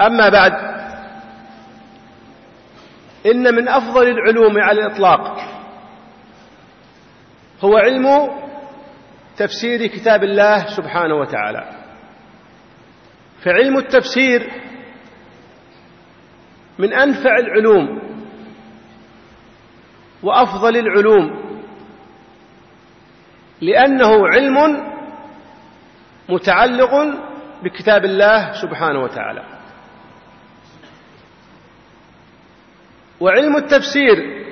أما بعد إن من أفضل العلوم على الإطلاق هو علم تفسير كتاب الله سبحانه وتعالى. فعلم التفسير من أنفع العلوم وأفضل العلوم لأنه علم متعلق بكتاب الله سبحانه وتعالى. وعلم التفسير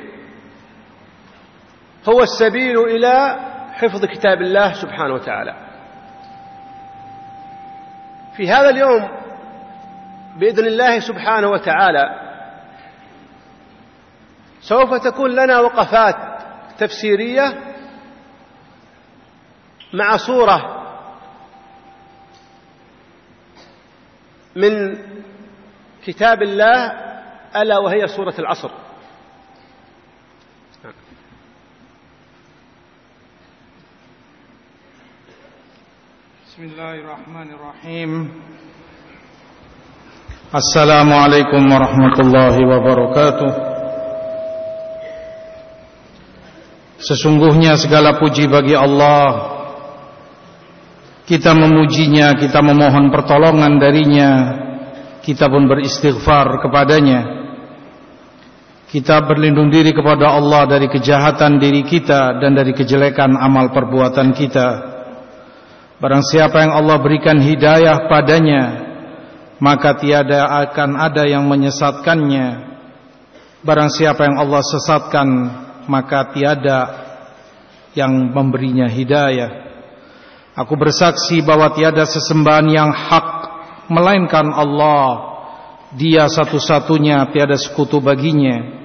هو السبيل إلى حفظ كتاب الله سبحانه وتعالى. في هذا اليوم بإذن الله سبحانه وتعالى سوف تكون لنا وقفات تفسيرية مع صورة من كتاب الله ألا وهي سورة العصر بسم الله الرحمن الرحيم السلام عليكم ورحمة الله وبركاته Sesungguhnya segala puji bagi Allah Kita memujinya, kita memohon pertolongan darinya Kita pun beristighfar kepadanya Kita berlindung diri kepada Allah dari kejahatan diri kita Dan dari kejelekan amal perbuatan kita Barang siapa yang Allah berikan hidayah padanya Maka tiada akan ada yang menyesatkannya Barang siapa yang Allah sesatkan maka tiada yang memberinya hidayah. Aku bersaksi bahwa tiada sesembahan yang hak melainkan Allah. Dia satu-satunya, tiada sekutu baginya.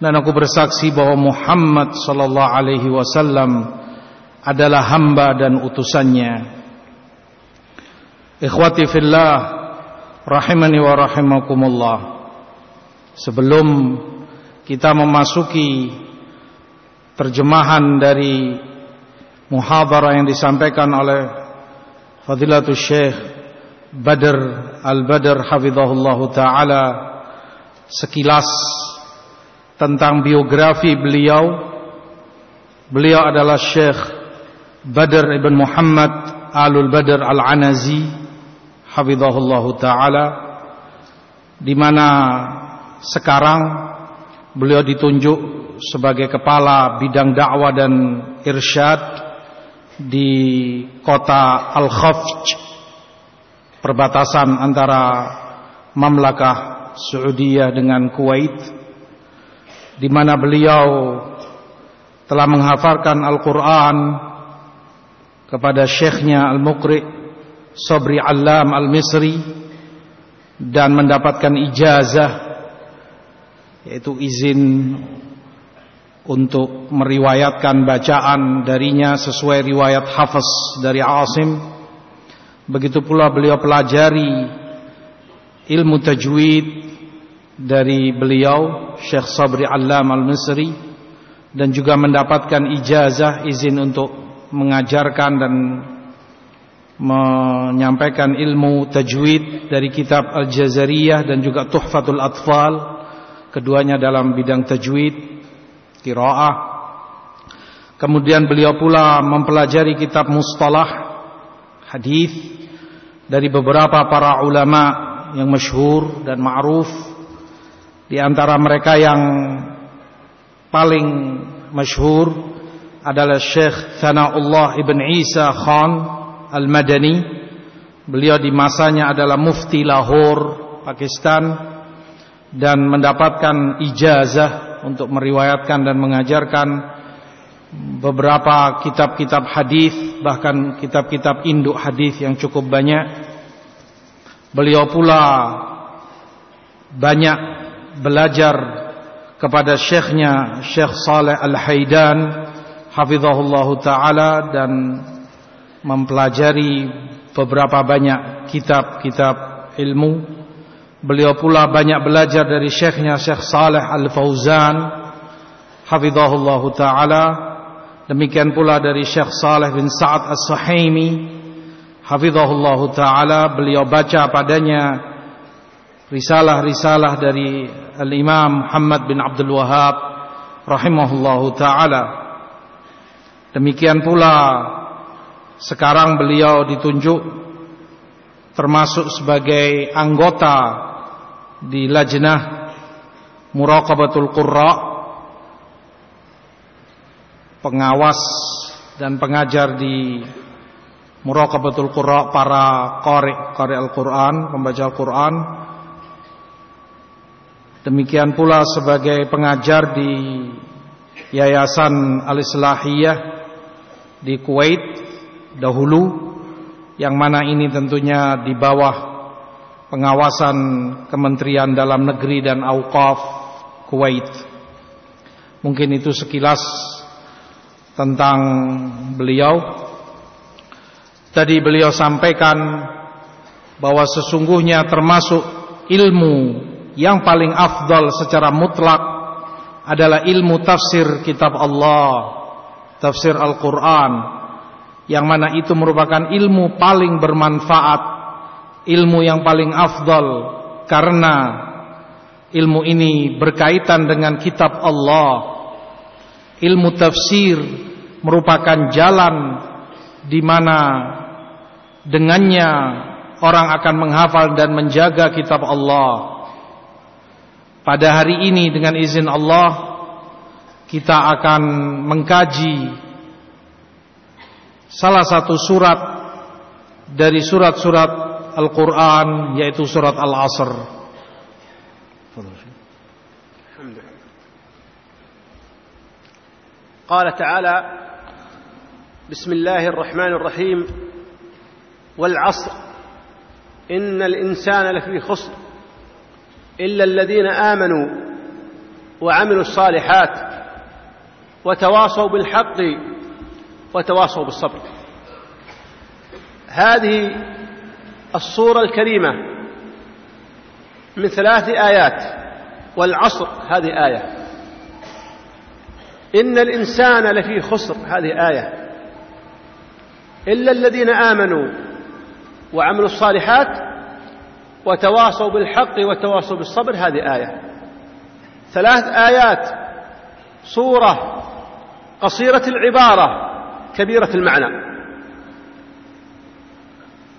Dan aku bersaksi bahwa Muhammad sallallahu alaihi wasallam adalah hamba dan utusannya. Ikhwati fillah, rahimani wa rahimakumullah. Sebelum kita memasuki terjemahan dari muhadarah yang disampaikan oleh Fadilatul Syekh Badr Al-Badr hafizahullahu taala sekilas tentang biografi beliau. Beliau adalah Syekh Badr ibn Muhammad Alul Badr Al-Anazi hafizahullahu taala di mana sekarang beliau ditunjuk sebagai kepala bidang dakwah dan irsyad di kota Al-Khafj perbatasan antara Mamlakah Saudiyah dengan Kuwait di mana beliau telah menghafalkan Al-Qur'an kepada syekhnya Al-Muqri Sabri Allam Al-Misri dan mendapatkan ijazah yaitu izin untuk meriwayatkan bacaan darinya sesuai riwayat Hafiz dari Asim. Begitu pula beliau pelajari ilmu tajwid dari beliau Syekh Sabri Allam Al-Misri dan juga mendapatkan ijazah izin untuk mengajarkan dan menyampaikan ilmu tajwid dari kitab Al-Jazariyah dan juga Tuhfatul Atfal keduanya dalam bidang tajwid Qiraah. Kemudian beliau pula mempelajari kitab mustalah hadis dari beberapa para ulama yang masyhur dan ma'ruf di antara mereka yang paling masyhur adalah Syekh Thanaullah Ibn Isa Khan Al-Madani. Beliau di masanya adalah mufti Lahore Pakistan dan mendapatkan ijazah untuk meriwayatkan dan mengajarkan beberapa kitab-kitab hadis bahkan kitab-kitab induk hadis yang cukup banyak. Beliau pula banyak belajar kepada syekhnya Syekh Saleh Al-Haidan hafizahullah taala dan mempelajari beberapa banyak kitab-kitab ilmu. Beliau pula banyak belajar dari syekhnya Syekh Saleh Al-Fauzan hafizahullah taala. Demikian pula dari Syekh Saleh bin Sa'ad As-Suhaimi hafizahullah taala. Beliau baca padanya risalah-risalah dari Al-Imam Muhammad bin Abdul Wahab rahimahullahu taala. Demikian pula sekarang beliau ditunjuk termasuk sebagai anggota di lajnah muraqabatul qurra pengawas dan pengajar di muraqabatul qurra para qari qari Al-Qur'an, pembaca Al-Qur'an Demikian pula sebagai pengajar di Yayasan Al-Islahiyah di Kuwait dahulu yang mana ini tentunya di bawah pengawasan Kementerian Dalam Negeri dan Auqaf Kuwait. Mungkin itu sekilas tentang beliau. Tadi beliau sampaikan bahwa sesungguhnya termasuk ilmu yang paling afdal secara mutlak adalah ilmu tafsir kitab Allah, tafsir Al-Quran, yang mana itu merupakan ilmu paling bermanfaat, ilmu yang paling afdal, karena ilmu ini berkaitan dengan kitab Allah. Ilmu tafsir merupakan jalan di mana dengannya orang akan menghafal dan menjaga kitab Allah. Pada hari ini dengan izin Allah kita akan mengkaji salah satu surat dari surat-surat Al-Qur'an yaitu surat Al-Asr. قال تعالى بسم الله الرحمن الرحيم والعصر إن الإنسان لفي خسر إلا الذين آمنوا وعملوا الصالحات وتواصوا بالحق وتواصوا بالصبر. هذه الصورة الكريمة من ثلاث آيات والعصر هذه آية. إن الإنسان لفي خسر هذه آية. إلا الذين آمنوا وعملوا الصالحات وتواصوا بالحق وتواصوا بالصبر. هذه آية. ثلاث آيات. صورة قصيرة العبارة كبيرة المعنى.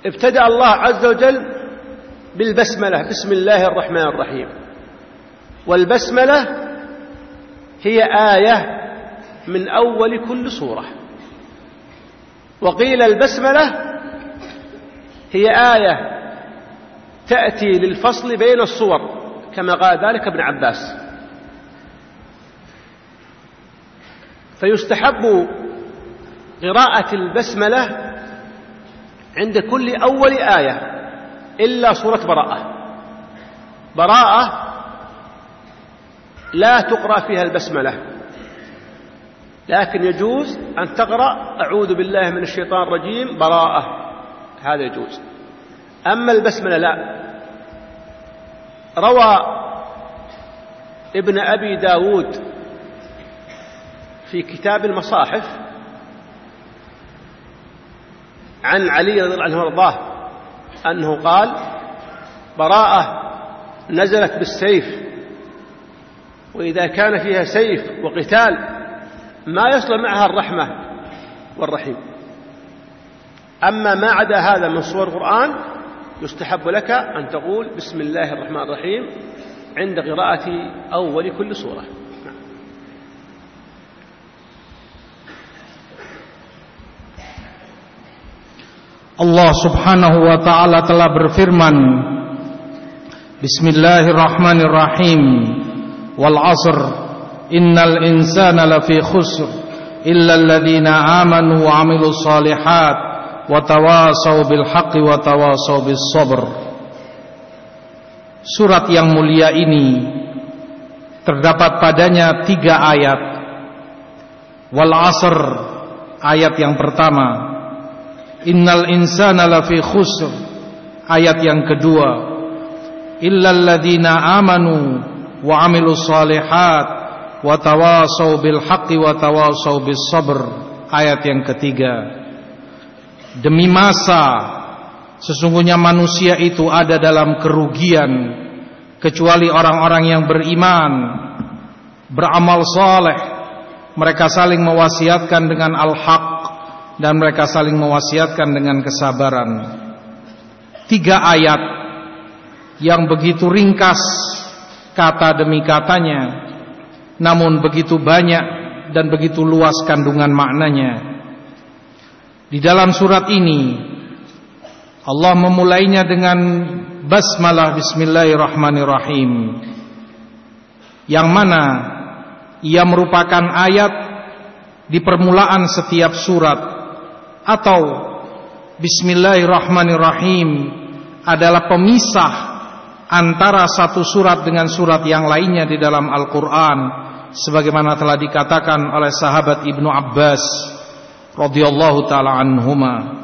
ابتدأ الله عز وجل بالبسملة. بسم الله الرحمن الرحيم. والبسملة هي آية من أول كل سورة وقيل البسملة هي آية تأتي للفصل بين الصور كما قال ذلك ابن عباس. فيستحب قراءة البسملة عند كل أول آية إلا سورة براءة. براءة لا تقرأ فيها البسملة لكن يجوز أن تقرأ. أعوذ بالله من الشيطان الرجيم براءة هذا يجوز. أما البسملة لا. روى ابن أبي داود في كتاب المصاحف عن علي رضي الله عنه وأرضاه أنه قال براءة نزلت بالسيف وإذا كان فيها سيف وقتال ما يصل معها الرحمة والرحيم. أما ما عدا هذا من صور القرآن يستحب لك أن تقول بسم الله الرحمن الرحيم عند قراءة أول كل سورة. الله سبحانه وتعالى telah berfirman بسم الله الرحمن الرحيم. والعصر. إن الإنسان لفي خسر إلا الذين آمنوا وعملوا الصالحات. Wa tawasaw bil haqqi wa tawasaw bis sabr surat yang mulia ini terdapat padanya tiga ayat. Wal asr ayat yang pertama. Innal insana lafi khusr ayat yang kedua. Illal ladina amanu wa amilus salihat wa tawasau bil haqqi wa tawasau bis sabr ayat yang ketiga. Demi masa Sesungguhnya manusia itu ada dalam kerugian kecuali orang-orang yang beriman, beramal saleh. Mereka saling mewasiatkan dengan al-haq dan mereka saling mewasiatkan dengan kesabaran. Tiga ayat yang begitu ringkas kata demi katanya, namun begitu banyak dan begitu luas kandungan maknanya. Di dalam surat ini Allah memulainya dengan basmalah bismillahirrahmanirrahim. Yang mana ia merupakan ayat di permulaan setiap surat atau bismillahirrahmanirrahim adalah pemisah antara satu surat dengan surat yang lainnya di dalam Al-Qur'an sebagaimana telah dikatakan oleh sahabat Ibnu Abbas radhiyallahu taala anhuma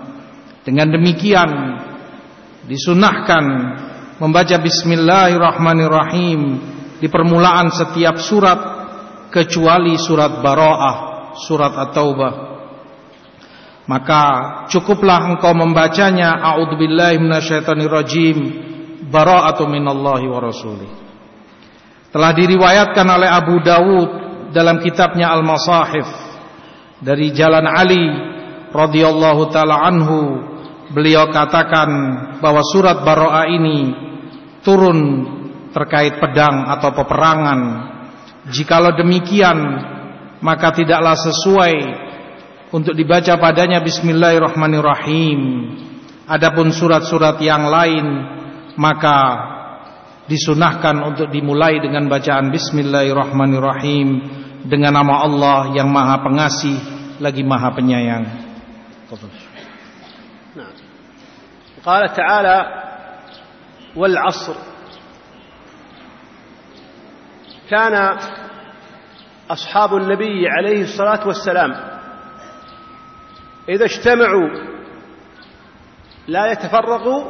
dengan demikian disunahkan membaca bismillahirrahmanirrahim di permulaan setiap surat kecuali surat Bara'ah, surat At-Taubah. Maka cukuplah engkau membacanya a'udzubillahi minasyaitonirrajim bara'atu minallahi wa rasulih. Telah diriwayatkan oleh Abu Dawud dalam kitabnya Al-Masahif dari jalan Ali radhiyallahu taala anhu beliau katakan bahwa surat Baro'a ini turun terkait pedang atau peperangan. Jikalau demikian, maka tidaklah sesuai untuk dibaca padanya Bismillahirrahmanirrahim. Adapun surat-surat yang lain, maka disunahkan untuk dimulai dengan bacaan Bismillahirrahmanirrahim dengan nama Allah yang Maha Pengasih lagi Maha Penyayang. قال تعالى والعصر. كان أصحاب النبي عليه الصلاة والسلام إذا اجتمعوا لا يتفرقوا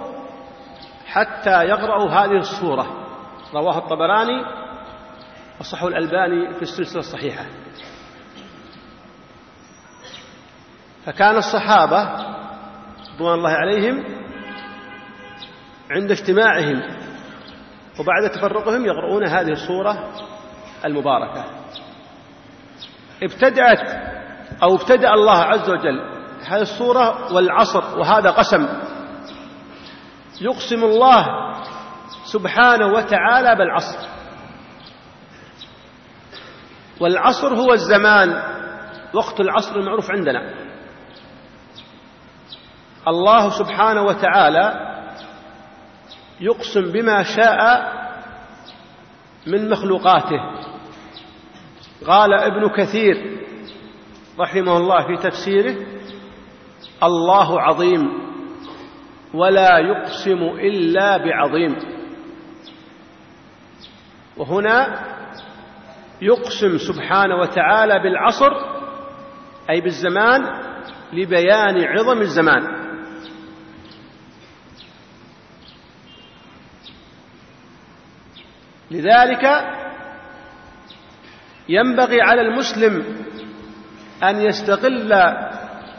حتى يقرأوا هذه الصورة رواه الطبراني وصحه الألباني في السلسلة الصحيحة. فكان الصحابة رضوان الله عليهم عند اجتماعهم وبعد تفرقهم يقرؤون هذه الصورة المباركة. ابتدأت أو ابتدأ الله عز وجل هذه الصورة والعصر وهذا قسم. يقسم الله سبحانه وتعالى بالعصر. والعصر هو الزمان. وقت العصر المعروف عندنا. الله سبحانه وتعالى يقسم بما شاء من مخلوقاته. قال ابن كثير رحمه الله في تفسيره الله عظيم ولا يقسم إلا بعظيم. وهنا يقسم سبحانه وتعالى بالعصر أي بالزمان لبيان عظم الزمان. لذلك ينبغي على المسلم أن يستغل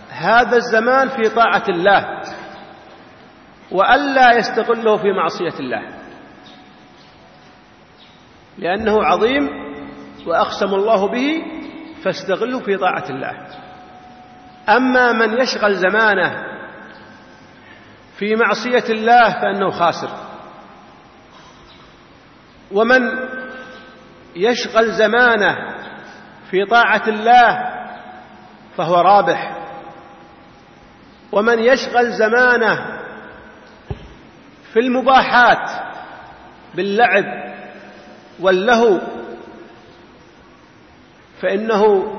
هذا الزمان في طاعة الله وألا يستغله في معصية الله. لأنه عظيم وأقسم الله به فاستغله في طاعة الله. أما من يشغل زمانه في معصية الله فإنه خاسر. ومن يشغل زمانه في طاعة الله فهو رابح. ومن يشغل زمانه في المباحات باللعب واللهو فإنه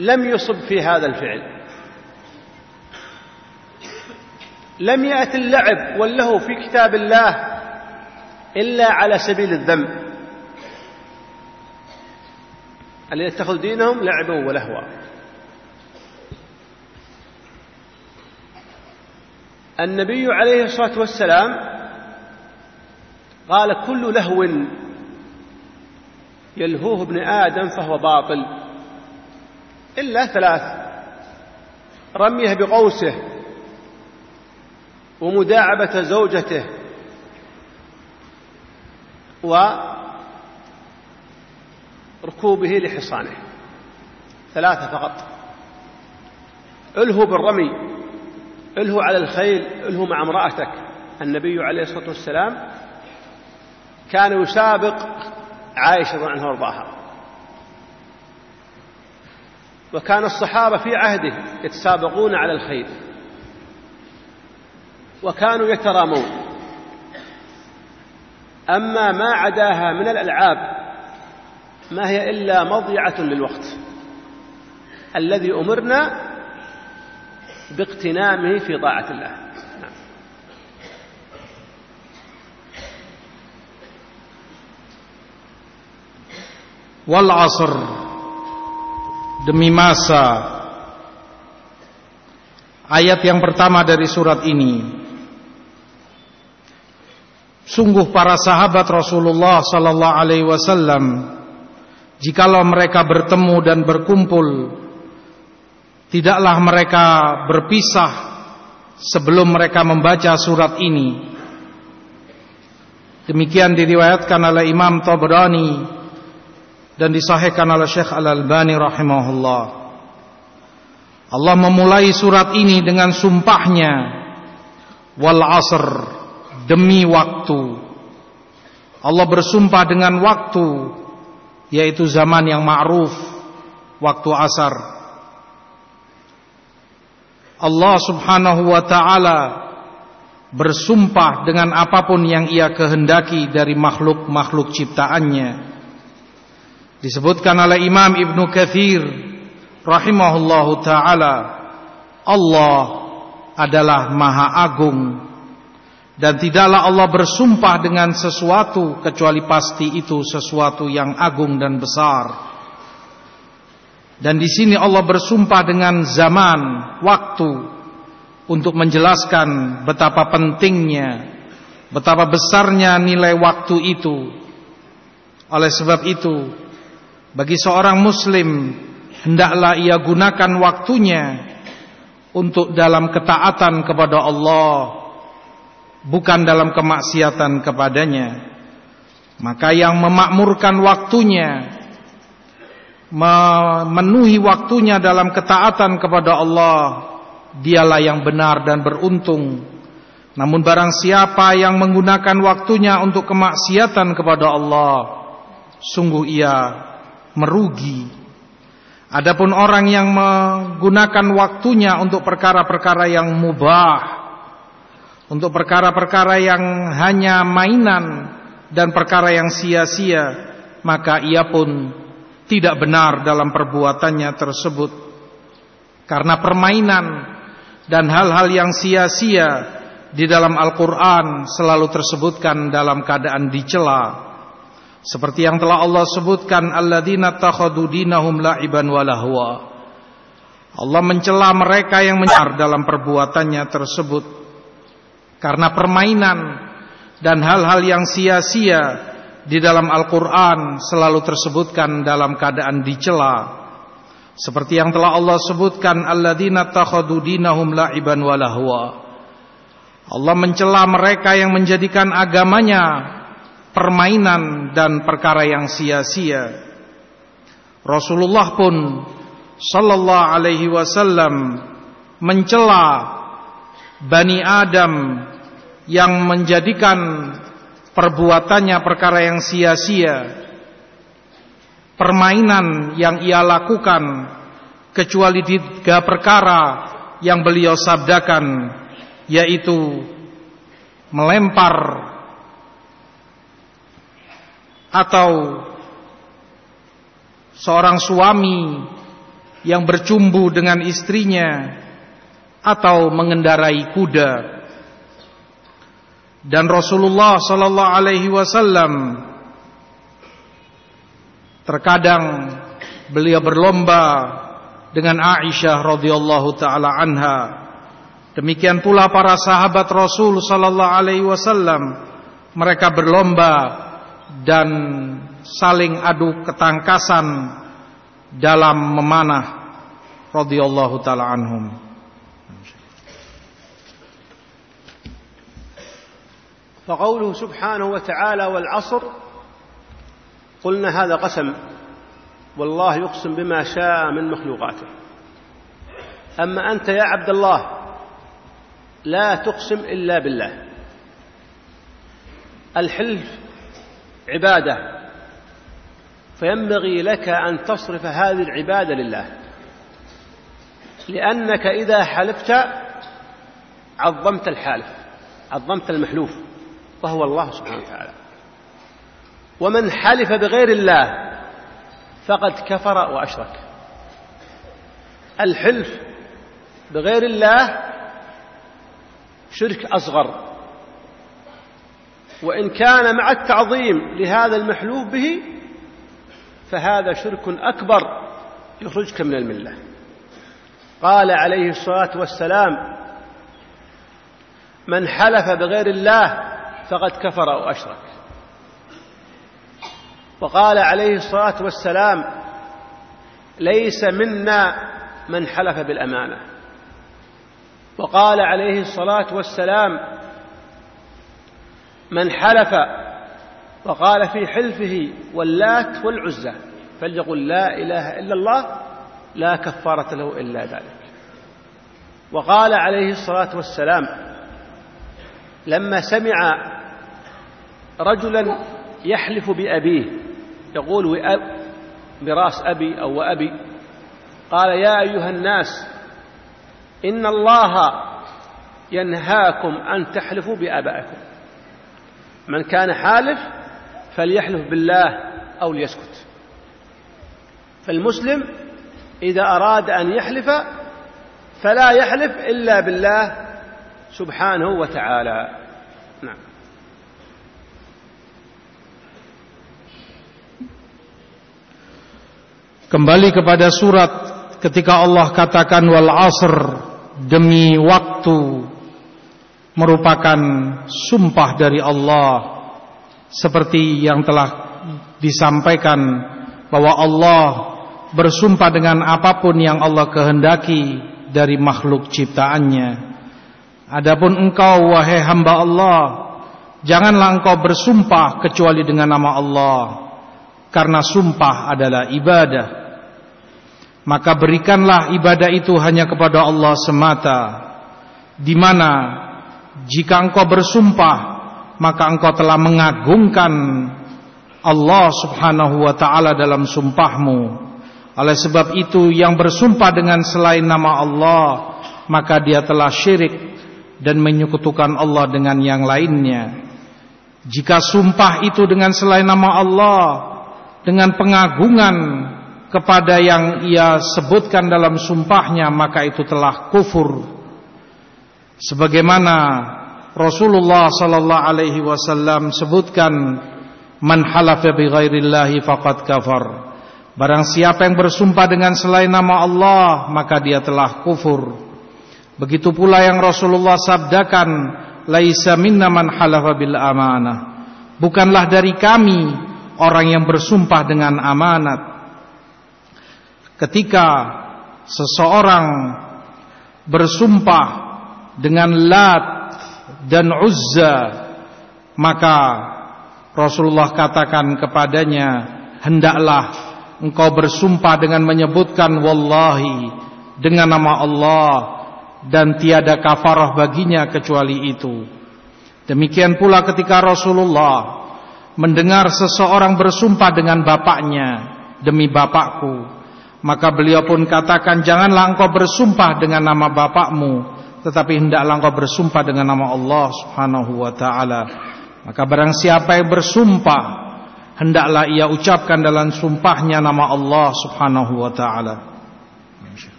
لم يصب في هذا الفعل. لم يأت اللعب واللهو في كتاب الله إلا على سبيل الذم الذين اتخذوا دينهم لعبا ولهوا. النبي عليه الصلاة والسلام قال كل لهو يلهوه ابن آدم فهو باطل. إلا ثلاث. رميه بقوسه ومداعبة زوجته وركوبه لحصانه. ثلاثة فقط. الهو بالرمي. الهو على الخيل. الهو مع امرأتك. النبي عليه الصلاة والسلام كان يسابق عائشة رضي عنها وارضاها. وكان الصحابة في عهده يتسابقون على الخيل وكانوا يترامون. أما ما عداها من الألعاب ما هي إلا مضيعة للوقت. الذي أمرنا باغتنامه في طاعة الله. wal asr demi masa. Ayat yang pertama dari surat ini. Sungguh para sahabat Rasulullah sallallahu alaihi wasallam jikalau mereka bertemu dan berkumpul tidaklah mereka berpisah sebelum mereka membaca surat ini. Demikian diriwayatkan oleh Imam Tabrani dan disahihkan oleh Syekh Al-Albani rahimahullah. Allah memulai surat ini dengan sumpahnya wal asr demi waktu. Allah bersumpah dengan waktu yaitu zaman yang ma'ruf, waktu asar. Allah Subhanahu wa taala bersumpah dengan apa pun yang ia kehendaki dari makhluk-makhluk ciptaannya. Disebutkan oleh Imam Ibnu Katsir rahimahullahu taala Allah adalah maha agung dan tidaklah Allah bersumpah dengan sesuatu kecuali pasti itu sesuatu yang agung dan besar. Dan di sini Allah bersumpah dengan zaman, waktu untuk menjelaskan betapa pentingnya, betapa besarnya nilai waktu itu. Oleh sebab itu, bagi seorang muslim hendaklah ia gunakan waktunya untuk dalam ketaatan kepada Allah bukan dalam kemaksiatan kepadanya. Maka yang memakmurkan waktunya memenuhi waktunya dalam ketaatan kepada Allah dialah yang benar dan beruntung. Namun barang siapa yang menggunakan waktunya untuk kemaksiatan kepada Allah sungguh ia merugi. Adapun orang yang menggunakan waktunya untuk perkara-perkara yang mubah untuk perkara-perkara yang hanya mainan dan perkara yang sia-sia maka ia pun tidak benar dalam perbuatannya tersebut. Karena permainan dan hal-hal yang sia-sia di dalam Al-Qur'an selalu tersebutkan dalam keadaan dicela seperti yang telah Allah sebutkan alladzina takhadu dinahum la'iban wa Allah mencela mereka yang menyar dalam perbuatannya tersebut karena permainan dan hal-hal yang sia-sia di dalam Al-Quran selalu tersebutkan dalam keadaan dicela. Seperti yang telah Allah sebutkan alladzina takhadu dinahum la'iban wa Allah mencela mereka yang menjadikan agamanya permainan dan perkara yang sia-sia. Rasulullah pun sallallahu alaihi wasallam mencela Bani Adam yang menjadikan perbuatannya perkara yang sia-sia permainan yang ia lakukan kecuali tiga perkara yang beliau sabdakan yaitu melempar atau seorang suami yang bercumbu dengan istrinya atau mengendarai kuda. Dan Rasulullah sallallahu alaihi wasallam terkadang beliau berlomba dengan Aisyah radhiyallahu taala anha. Demikian pula para sahabat Rasul sallallahu alaihi wasallam mereka berlomba dan saling adu ketangkasan dalam memanah radhiyallahu taala anhum. فقوله سبحانه وتعالى والعصر قلنا هذا قسم والله يقسم بما شاء من مخلوقاته. أما أنت يا عبد الله لا تقسم إلا بالله. الحلف عبادة. فينبغي لك أن تصرف هذه العبادة لله. لأنك إذا حلفت عظمت الحالف عظمت المحلوف وهو الله سبحانه وتعالى. ومن حلف بغير الله فقد كفر وأشرك. الحلف بغير الله شرك أصغر. وإن كان مع التعظيم لهذا المحلوف به فهذا شرك أكبر يخرجك من الملة. قال عليه الصلاة والسلام من حلف بغير الله فقد كفر أو أشرك. وقال عليه الصلاة والسلام ليس منا من حلف بالأمانة. وقال عليه الصلاة والسلام من حلف وقال في حلفه واللات والعزى فليقل لا إله إلا الله لا كفارة له إلا ذلك. وقال عليه الصلاة والسلام لما سمع رجلا يحلف بأبيه يقول براس أبي أو وأبي قال يا أيها الناس إن الله ينهاكم أن تحلفوا بآبائكم. من كان حالف فليحلف بالله أو ليسكت. فالمسلم إذا أراد أن يحلف فلا يحلف إلا بالله سبحانه وتعالى. نعم. Kembali kepada surat ketika Allah katakan wal asr demi waktu. Merupakan sumpah dari Allah seperti yang telah disampaikan bahwa Allah bersumpah dengan apa pun yang Allah kehendaki dari makhluk ciptaannya. Adapun engkau wahai hamba Allah, janganlah engkau bersumpah kecuali dengan nama Allah, karena sumpah adalah ibadah maka berikanlah ibadah itu hanya kepada Allah semata di mana jika engkau bersumpah maka engkau telah mengagungkan Allah Subhanahu wa taala dalam sumpahmu. Oleh sebab itu yang bersumpah dengan selain nama Allah maka dia telah syirik dan menyekutukan Allah dengan yang lainnya. Jika sumpah itu dengan selain nama Allah dengan pengagungan kepada yang ia sebutkan dalam sumpahnya maka itu telah kufur. Sebagaimana Rasulullah sallallahu alaihi wasallam sebutkan man halafa bi ghairillahi faqad kafar. Barang siapa yang bersumpah dengan selain nama Allah maka dia telah kufur. Begitu pula yang Rasulullah sabdakan laisa minna man halafa bil amanah. Bukanlah dari kami orang yang bersumpah dengan amanat. Ketika seseorang bersumpah dengan Lat dan Uzza maka Rasulullah katakan kepadanya hendaklah engkau bersumpah dengan menyebutkan wallahi dengan nama Allah dan tiada kafarah baginya kecuali itu. Demikian pula ketika Rasulullah mendengar seseorang bersumpah dengan bapaknya demi bapakku maka beliau pun katakan janganlah engkau bersumpah dengan nama bapakmu tetapi hendaklah engkau bersumpah dengan nama Allah Subhanahu wa taala. Maka barang siapa yang bersumpah hendaklah ia ucapkan dalam sumpahnya nama Allah Subhanahu wa taala.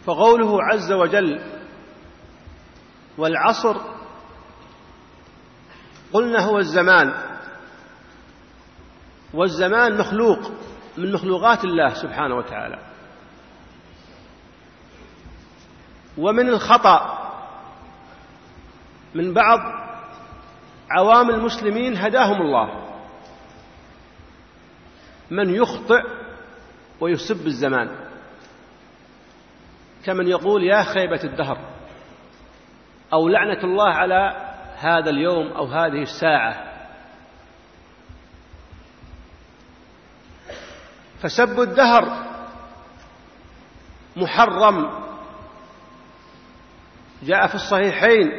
فقوله عز وجل والعصر قلنا هو الزمان والزمان مخلوق من مخلوقات الله سبحانه وتعالى ومن الخطأ من بعض عوام المسلمين هداهم الله. من يخطئ ويسب الزمان. كمن يقول يا خيبة الدهر أو لعنة الله على هذا اليوم أو هذه الساعة. فسب الدهر محرم. جاء في الصحيحين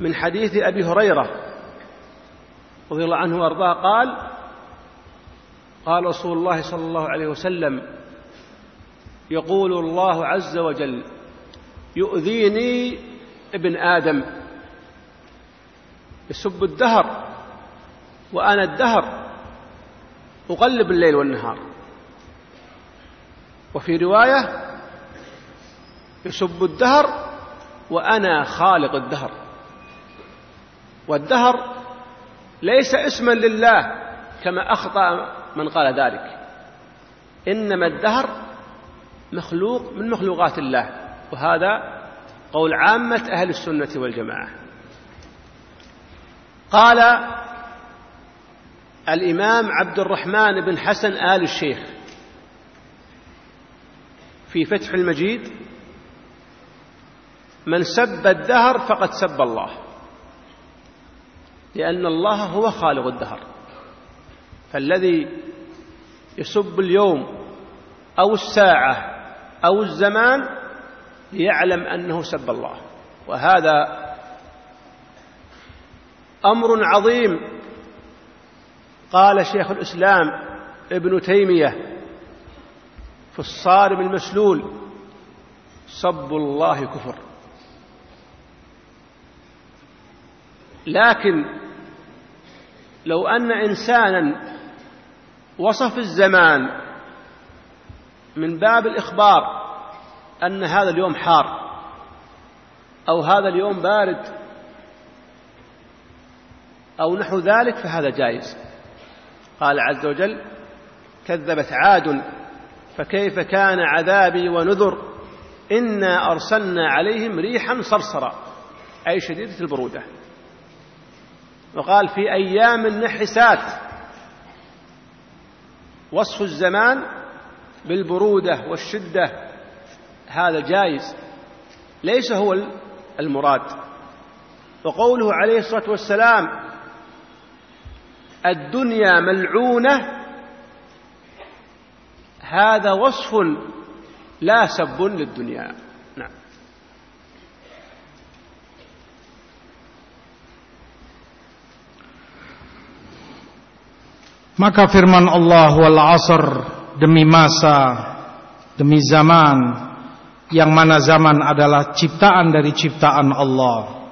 من حديث أبي هريرة رضي الله عنه وأرضاه قال قال رسول الله صلى الله عليه وسلم يقول الله عز وجل يؤذيني ابن آدم يسب الدهر وأنا الدهر أقلب الليل والنهار. وفي رواية يسب الدهر وأنا خالق الدهر. والدهر ليس اسما لله كما أخطأ من قال ذلك. إنما الدهر مخلوق من مخلوقات الله وهذا قول عامة أهل السنة والجماعة. قال الإمام عبد الرحمن بن حسن آل الشيخ في فتح المجيد من سب الدهر فقد سب الله. لأن الله هو خالق الدهر. فالذي يسب اليوم أو الساعة أو الزمان ليعلم أنه سب الله. وهذا أمر عظيم. قال شيخ الإسلام ابن تيمية في الصارم المسلول سب الله كفر. لكن لو أن إنسانا وصف الزمان من باب الإخبار أن هذا اليوم حار أو هذا اليوم بارد أو نحو ذلك فهذا جائز. قال عز وجل كذبت عاد فكيف كان عذابي ونذر؟ إنا أرسلنا عليهم ريحا صرصرا. أي شديدة البرودة. وقال في أيام نحسات وصف الزمان بالبرودة والشدة هذا جائز ليس هو المراد. وقوله عليه الصلاة والسلام الدنيا ملعونة هذا وصف لا سب للدنيا. Maka firman Allah wal asr demi masa demi zaman yang mana zaman adalah ciptaan dari ciptaan Allah.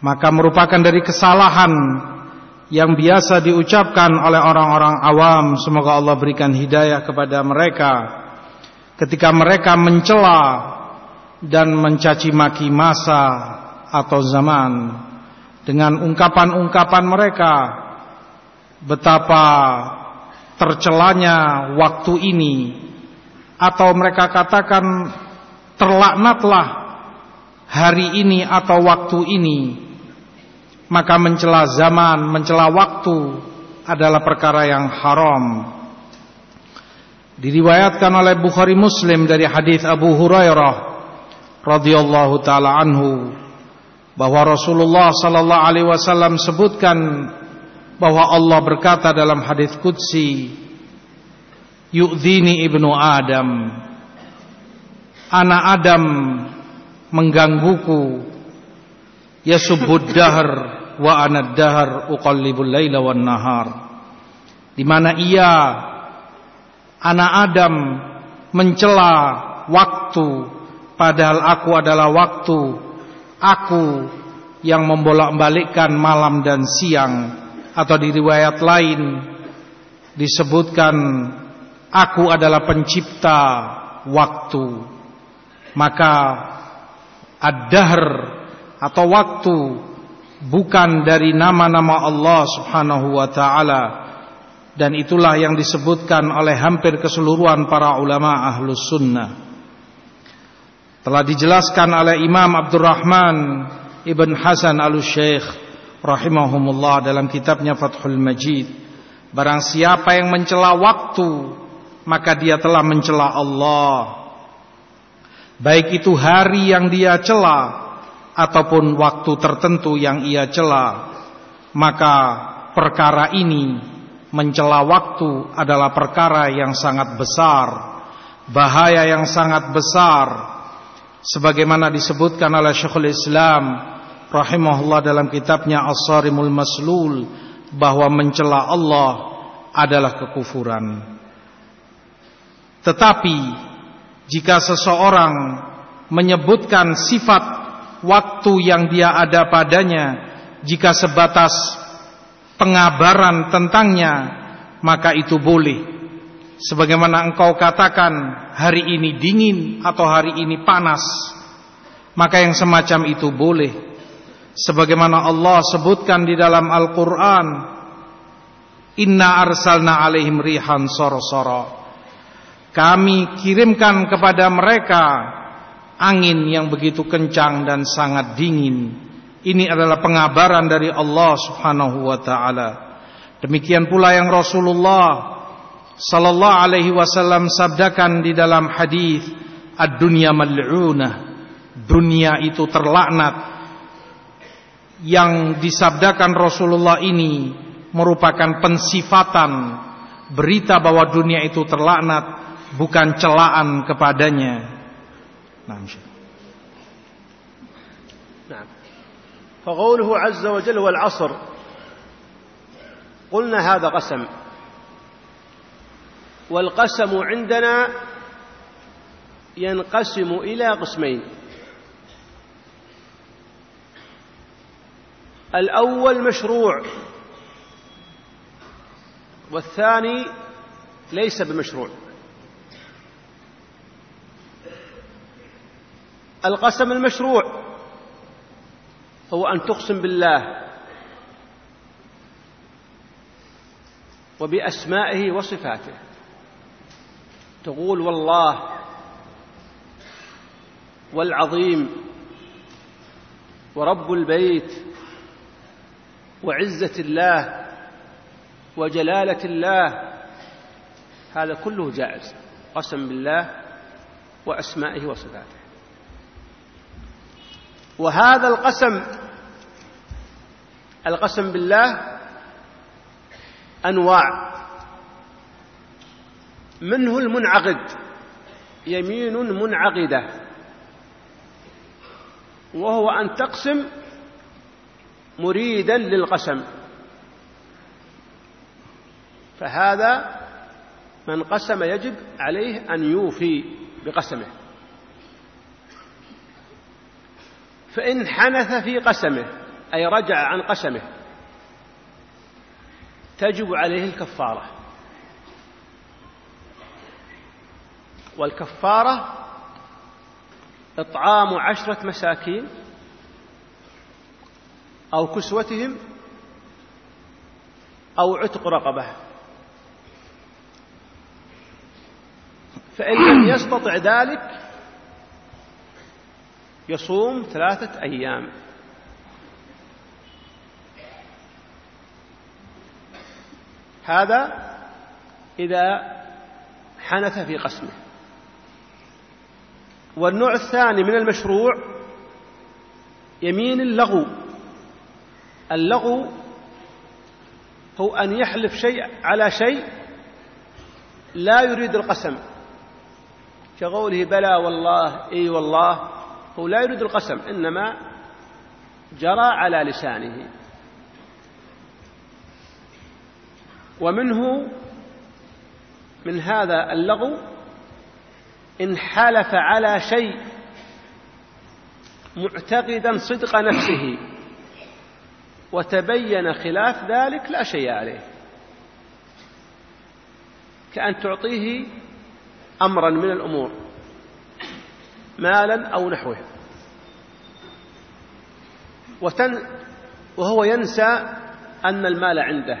Maka merupakan dari kesalahan yang biasa diucapkan oleh orang-orang awam semoga Allah berikan hidayah kepada mereka ketika mereka mencela dan mencaci maki masa atau zaman dengan ungkapan-ungkapan mereka betapa tercelanya waktu ini atau mereka katakan terlaknatlah hari ini atau waktu ini maka mencela zaman mencela waktu adalah perkara yang haram. Diriwayatkan oleh Bukhari Muslim dari hadis Abu Hurairah radhiyallahu taala anhu bahwa Rasulullah sallallahu alaihi wasallam sebutkan bahwa Allah berkata dalam hadis qudsi yu'dhini ibnu Adam. Anak Adam menggangguku. Yasubbud dahr wa ana dahr uqallibul laila wan nahar. Di mana ia anak Adam mencela waktu padahal aku adalah waktu aku yang membolak-balikkan malam dan siang atau di riwayat lain disebutkan aku adalah pencipta waktu. Maka ad-dahr atau waktu bukan dari nama-nama Allah Subhanahu wa taala dan itulah yang disebutkan oleh hampir keseluruhan para ulama ahlus sunnah. Telah dijelaskan oleh Imam Abdurrahman Ibn Hasan al-Syeikh rahimahumullah dalam kitabnya Fathul Majid barang siapa yang mencela waktu maka dia telah mencela Allah baik itu hari yang dia cela ataupun waktu tertentu yang ia cela maka perkara ini mencela waktu adalah perkara yang sangat besar, bahaya yang sangat besar. Sebagaimana disebutkan oleh Syekhul Islam rahimahullah dalam kitabnya As-Sarimul Maslul bahwa mencela Allah adalah kekufuran. Tetapi jika seseorang menyebutkan sifat waktu yang dia ada padanya jika sebatas pengabaran tentangnya maka itu boleh sebagaimana engkau katakan hari ini dingin atau hari ini panas maka yang semacam itu boleh sebagaimana Allah sebutkan di dalam Al-Qur'an inna arsalna alaihim rihan soro-soro kami kirimkan kepada mereka angin yang begitu kencang dan sangat dingin ini adalah pengabaran dari Allah Subhanahu wa taala. Demikian pula yang Rasulullah sallallahu alaihi wasallam sabdakan di dalam hadis ad-dunya mal'unah. Dunia itu terlaknat Yang disabdakan Rasulullah ini merupakan pensifatan berita bahwa dunia itu terlaknat bukan celaan kepadanya. Nah, فقوله عز وجل والعصر قلنا هذا قسم والقسم عندنا ينقسم إلى قسمين الأول مشروع والثاني ليس بمشروع. القسم المشروع هو أن تقسم بالله وبأسمائه وصفاته. تقول والله والعظيم ورب البيت وعزة الله وجلالة الله هذا كله جائز قسم بالله وأسمائه وصفاته. وهذا القسم القسم بالله أنواع. منه المنعقد يمين منعقدة وهو أن تقسم مريدا للقسم. فهذا من قسم يجب عليه أن يوفي بقسمه. فإن حنث في قسمه أي رجع عن قسمه تجب عليه الكفارة. والكفارة إطعام عشرة مساكين أو كسوتهم أو عتق رقبة. فإن لم يستطع ذلك يصوم ثلاثة أيام. هذا إذا حنث في قسمه. والنوع الثاني من المشروع يمين اللغو. اللغو هو أن يحلف شيء على شيء لا يريد القسم. كقوله بلى والله إي والله هو لا يريد القسم إنما جرى على لسانه. ومنه من هذا اللغو إن حلف على شيء معتقدا صدق نفسه. وتبين خلاف ذلك لا شيء عليه. كأن تعطيه أمرا من الأمور مالا أو نحوه. وتن وهو ينسى أن المال عنده.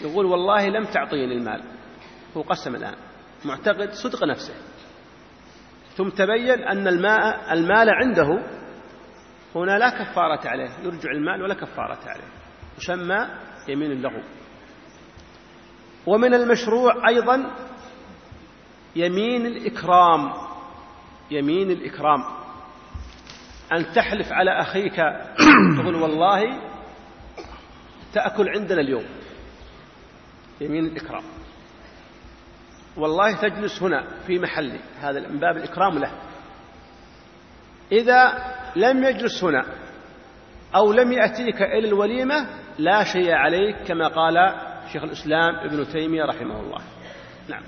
يقول والله لم تعطيني المال. هو قسم الآن. معتقد صدق نفسه. ثم تبين أن الماء المال عنده هنا لا كفارة عليه يرجع المال ولا كفارة عليه. يسمى يمين اللغو. ومن المشروع أيضا يمين الإكرام يمين الإكرام. أن تحلف على أخيك تقول والله تأكل عندنا اليوم. يمين الإكرام. والله تجلس هنا في محلي هذا من باب الإكرام له. إذا لم يجلس هنا أو لم يأتيك إلى الوليمة لا شيء عليك كما قال شيخ الإسلام ابن تيمية رحمه الله نعم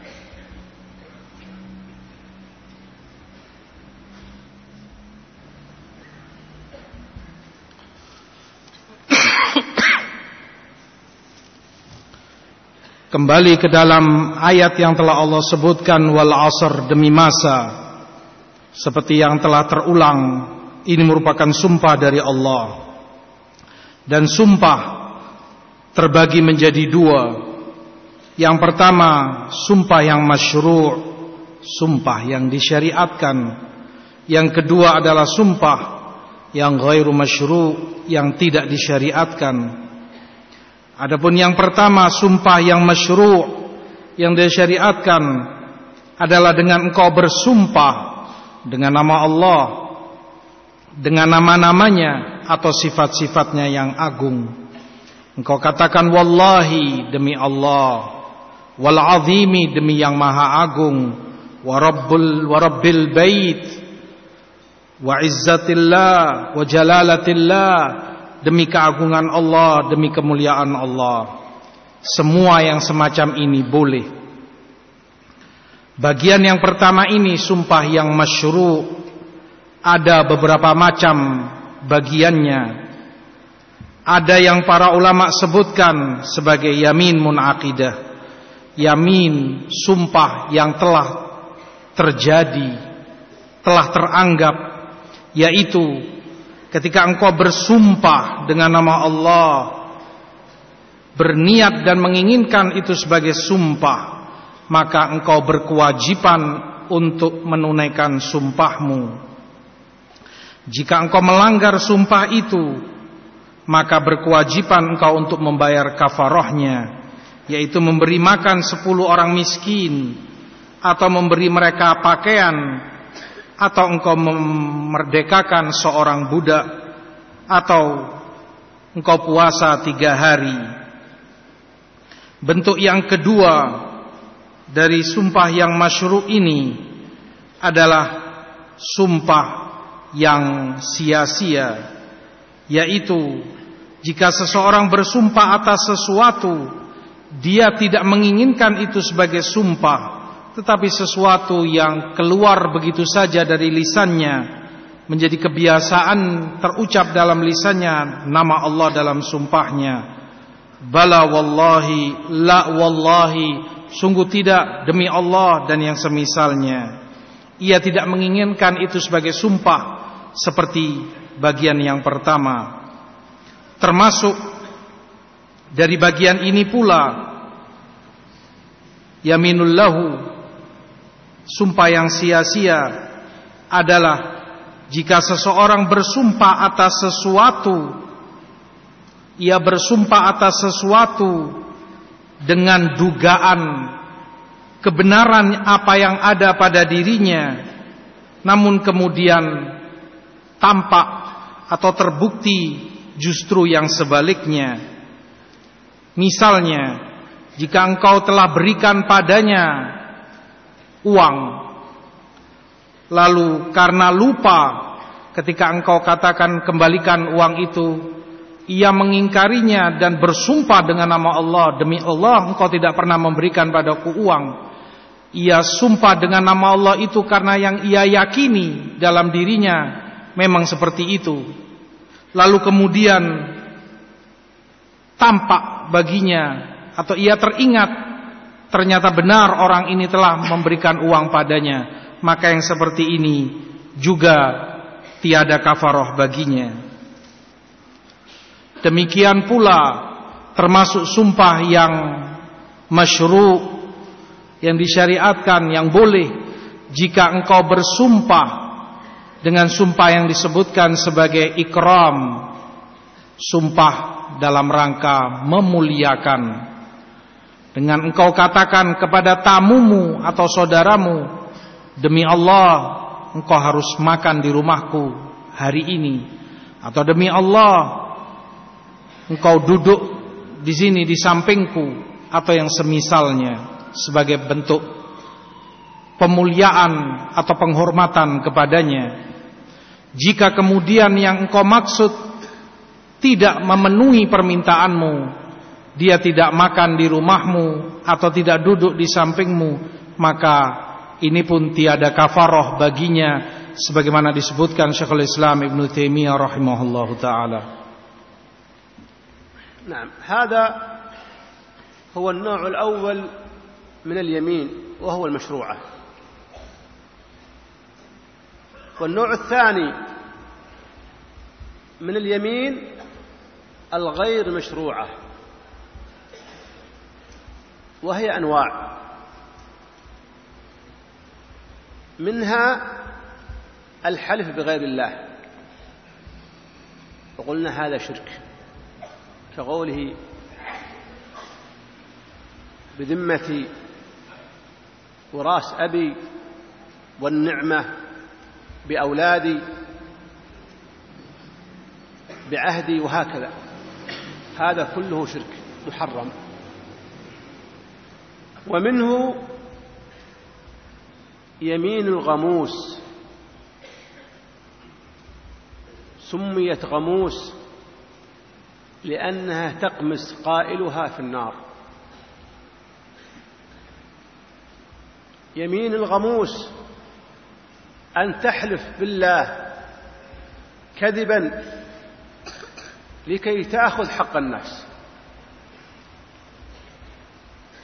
Kembali ke dalam ayat yang telah Allah sebutkan wal asr demi masa seperti yang telah terulang ini merupakan sumpah dari Allah. Dan sumpah terbagi menjadi dua. Yang pertama sumpah yang masyru' sumpah yang disyariatkan. Yang kedua adalah sumpah yang ghairu masyru' yang tidak disyariatkan. Adapun yang pertama sumpah yang masyru' yang disyariatkan adalah dengan engkau bersumpah dengan nama Allah dengan nama-namanya atau sifat-sifatnya yang agung. Engkau katakan wallahi demi Allah wal azimi demi yang maha agung wa rabbul wa rabbil bait wa izzatillah wa jalalatillah demi keagungan Allah, demi kemuliaan Allah. Semua yang semacam ini boleh. Bagian yang pertama ini sumpah yang masyru' ada beberapa macam bagiannya. Ada yang para ulama sebutkan sebagai yamin munaqidah. Yamin sumpah yang telah terjadi, telah teranggap yaitu ketika engkau bersumpah dengan nama Allah berniat dan menginginkan itu sebagai sumpah maka engkau berkewajiban untuk menunaikan sumpahmu jika engkau melanggar sumpah itu maka berkewajiban engkau untuk membayar kafarohnya yaitu memberi makan sepuluh orang miskin atau memberi mereka pakaian atau engkau memerdekakan seorang budak atau engkau puasa tiga hari. Bentuk yang kedua dari sumpah yang masyru' ini adalah sumpah yang sia-sia yaitu jika seseorang bersumpah atas sesuatu dia tidak menginginkan itu sebagai sumpah tetapi sesuatu yang keluar begitu saja dari lisannya menjadi kebiasaan terucap dalam lisannya nama Allah dalam sumpahnya. Bala wallahi la wallahi sungguh tidak demi Allah dan yang semisalnya. Ia tidak menginginkan itu sebagai sumpah seperti bagian yang pertama. Termasuk dari bagian ini pula yaminul lahu Sumpah yang sia-sia adalah jika seseorang bersumpah atas sesuatu ia bersumpah atas sesuatu dengan dugaan kebenaran apa yang ada pada dirinya. Namun kemudian tampak atau terbukti justru yang sebaliknya misalnya jika engkau telah berikan padanya uang. Lalu karena lupa ketika engkau katakan kembalikan uang itu, ia mengingkarinya dan bersumpah dengan nama Allah, demi Allah engkau tidak pernah memberikan padaku uang. Ia sumpah dengan nama Allah itu karena yang ia yakini dalam dirinya memang seperti itu. Lalu kemudian tampak baginya atau ia teringat ternyata benar orang ini telah memberikan uang padanya, maka yang seperti ini juga tiada kafaroh baginya. Demikian pula termasuk sumpah yang masyru' yang disyariatkan yang boleh jika engkau bersumpah dengan sumpah yang disebutkan sebagai ikram sumpah dalam rangka memuliakan. Dengan engkau katakan kepada tamumu atau saudaramu demi Allah engkau harus makan di rumahku hari ini. Atau demi Allah engkau duduk di sini di sampingku atau yang semisalnya sebagai bentuk pemuliaan atau penghormatan kepadanya jika kemudian yang engkau maksud tidak memenuhi permintaanmu dia tidak makan di rumahmu atau tidak duduk di sampingmu maka ini pun tiada kafaroh baginya sebagaimana disebutkan Syekhul Islam Ibn Taimiyah rahimahullahu taala نعم هذا هو النوع الأول من اليمين وهو المشروعة والنوع الثاني من اليمين الغير مشروعة وهي أنواع. منها الحلف بغير الله. وقلنا هذا شرك. كقوله بذمة وراس أبي والنعمة بأولادي بعهدي وهكذا. هذا كله شرك محرم. ومنه يمين الغموس. سميت غموس لأنها تقمس قائلها في النار. يمين الغموس أن تحلف بالله كذبا لكي تأخذ حق الناس.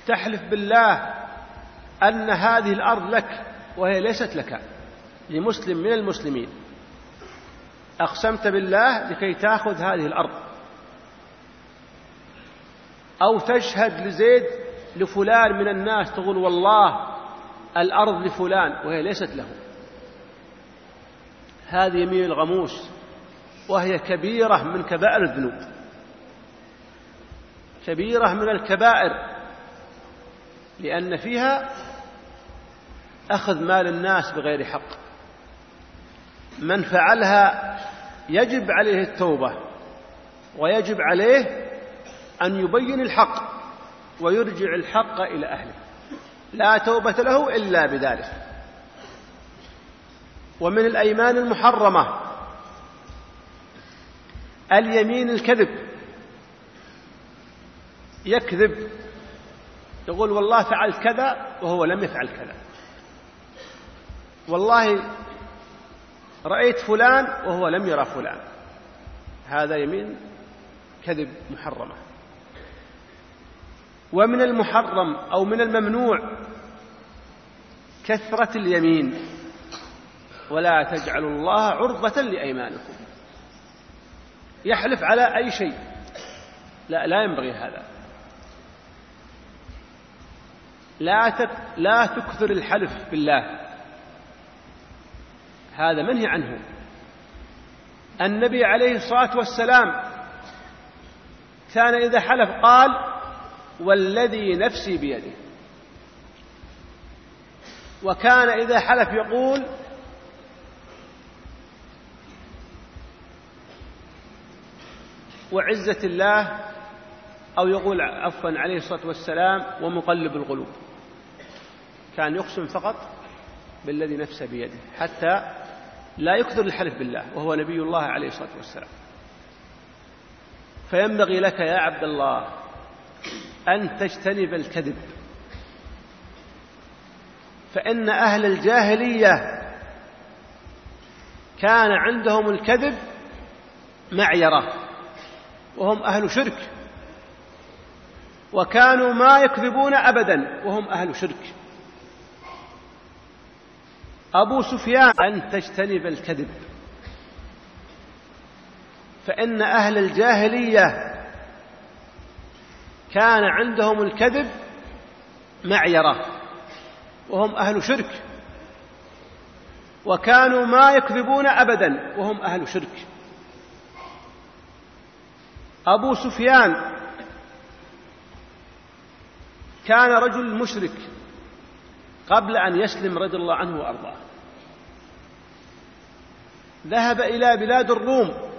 تحلف بالله أن هذه الأرض لك وهي ليست لك لمسلم من المسلمين. أقسمت بالله لكي تأخذ هذه الأرض. أو تشهد لزيد لفلان من الناس تقول والله الأرض لفلان وهي ليست له. هذه يمين الغموس وهي كبيرة من كبائر الذنوب. كبيرة من الكبائر لأن فيها أخذ مال الناس بغير حق. من فعلها يجب عليه التوبة ويجب عليه أن يبين الحق ويرجع الحق إلى أهله. لا توبة له إلا بذلك. ومن الأيمان المحرمة. اليمين الكذب. يكذب. يقول والله فعلت كذا وهو لم يفعل كذا. والله رأيت فلان وهو لم يرى فلان. هذا يمين كذب محرمة. ومن المحرم أو من الممنوع كثرة اليمين. ولا تجعلوا الله عرضة لأيمانكم. يحلف على أي شيء. لا لا ينبغي هذا. لا لا تكثر الحلف بالله. هذا منهي عنه. النبي عليه الصلاة والسلام كان إذا حلف قال والذي نفسي بيده. وكان إذا حلف يقول وعزة الله أو يقول عفوا عليه الصلاة والسلام ومقلب القلوب. كان يقسم فقط بالذي نفسه بيده حتى لا يكثر الحلف بالله وهو نبي الله عليه الصلاة والسلام. فينبغي لك يا عبد الله أن تجتنب الكذب. فإن أهل الجاهلية كان عندهم الكذب معيرة. وهم أهل شرك. وكانوا ما يكذبون أبدا وهم أهل شرك. أبو سفيان أن تجتنب الكذب. فإن أهل الجاهلية كان عندهم الكذب معيرة وهم أهل شرك. وكانوا ما يكذبون أبدا وهم أهل شرك. أبو سفيان كان رجل مشرك قبل أن يسلم رضي الله عنه وأرضاه. ذهب إلى بلاد الروم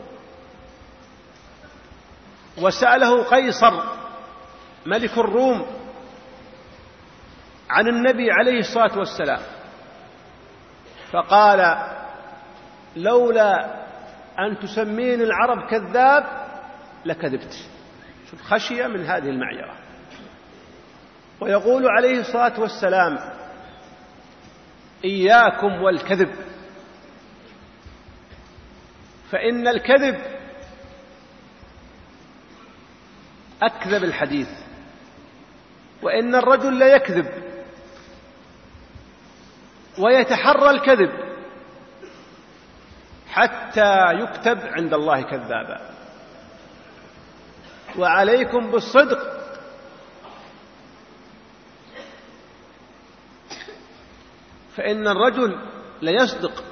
وسأله قيصر ملك الروم عن النبي عليه الصلاة والسلام فقال لولا أن تسميني العرب كذاب لكذبت. شوف خشية من هذه المعيرة. ويقول عليه الصلاة والسلام إياكم والكذب. فإن الكذب أكذب الحديث وإن الرجل لا يكذب ويتحرى الكذب حتى يكتب عند الله كذابا. وعليكم بالصدق. فإن الرجل ليصدق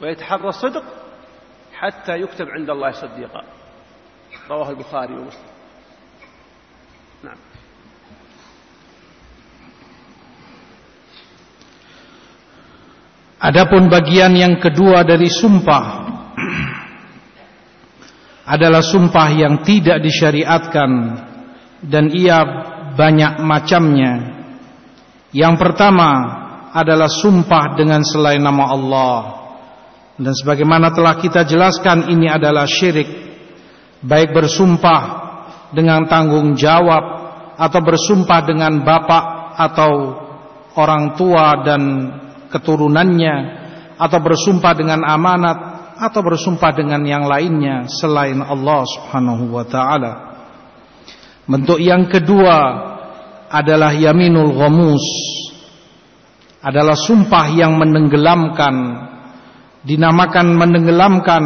ويتحرى الصدق حتى يكتب عند الله صديقا. رواه البخاري ومسلم. نعم. Adapun bagian yang kedua dari sumpah adalah sumpah yang tidak disyariatkan dan ia banyak macamnya. Yang pertama adalah sumpah dengan selain nama Allah. Dan sebagaimana telah kita jelaskan ini adalah syirik. Baik bersumpah dengan tanggung jawab atau bersumpah dengan bapak atau orang tua dan keturunannya atau bersumpah dengan amanat atau bersumpah dengan yang lainnya selain Allah Subhanahu wa taala. Bentuk yang kedua adalah yaminul ghamus. Adalah sumpah yang menenggelamkan dinamakan menenggelamkan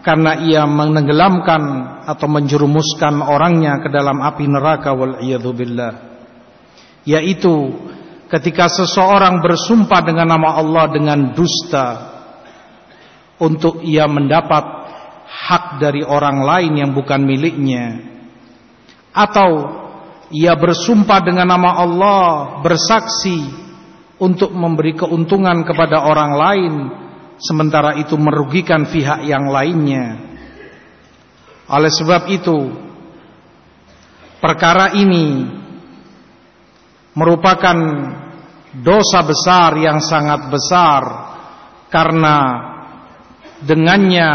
karena ia menenggelamkan atau menjerumuskan orangnya ke dalam api neraka wal billah. Yaitu ketika seseorang bersumpah dengan nama Allah dengan dusta untuk ia mendapat hak dari orang lain yang bukan miliknya. Atau ia bersumpah dengan nama Allah bersaksi untuk memberi keuntungan kepada orang lain sementara itu merugikan pihak yang lainnya. Oleh sebab itu perkara ini merupakan dosa besar yang sangat besar karena dengannya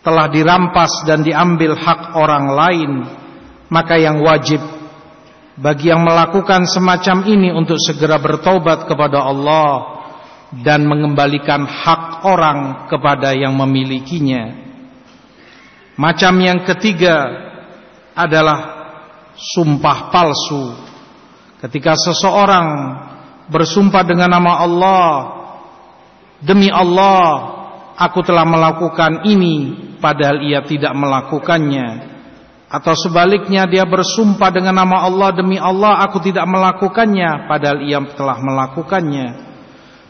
telah dirampas dan diambil hak orang lain maka yang wajib bagi yang melakukan semacam ini untuk segera bertobat kepada Allah dan mengembalikan hak orang kepada yang memilikinya. Macam yang ketiga adalah sumpah palsu. Ketika seseorang bersumpah dengan nama Allah Demi Allah Aku telah melakukan ini Padahal ia tidak melakukannya. Atau sebaliknya dia bersumpah dengan nama Allah Demi Allah aku tidak melakukannya Padahal ia telah melakukannya.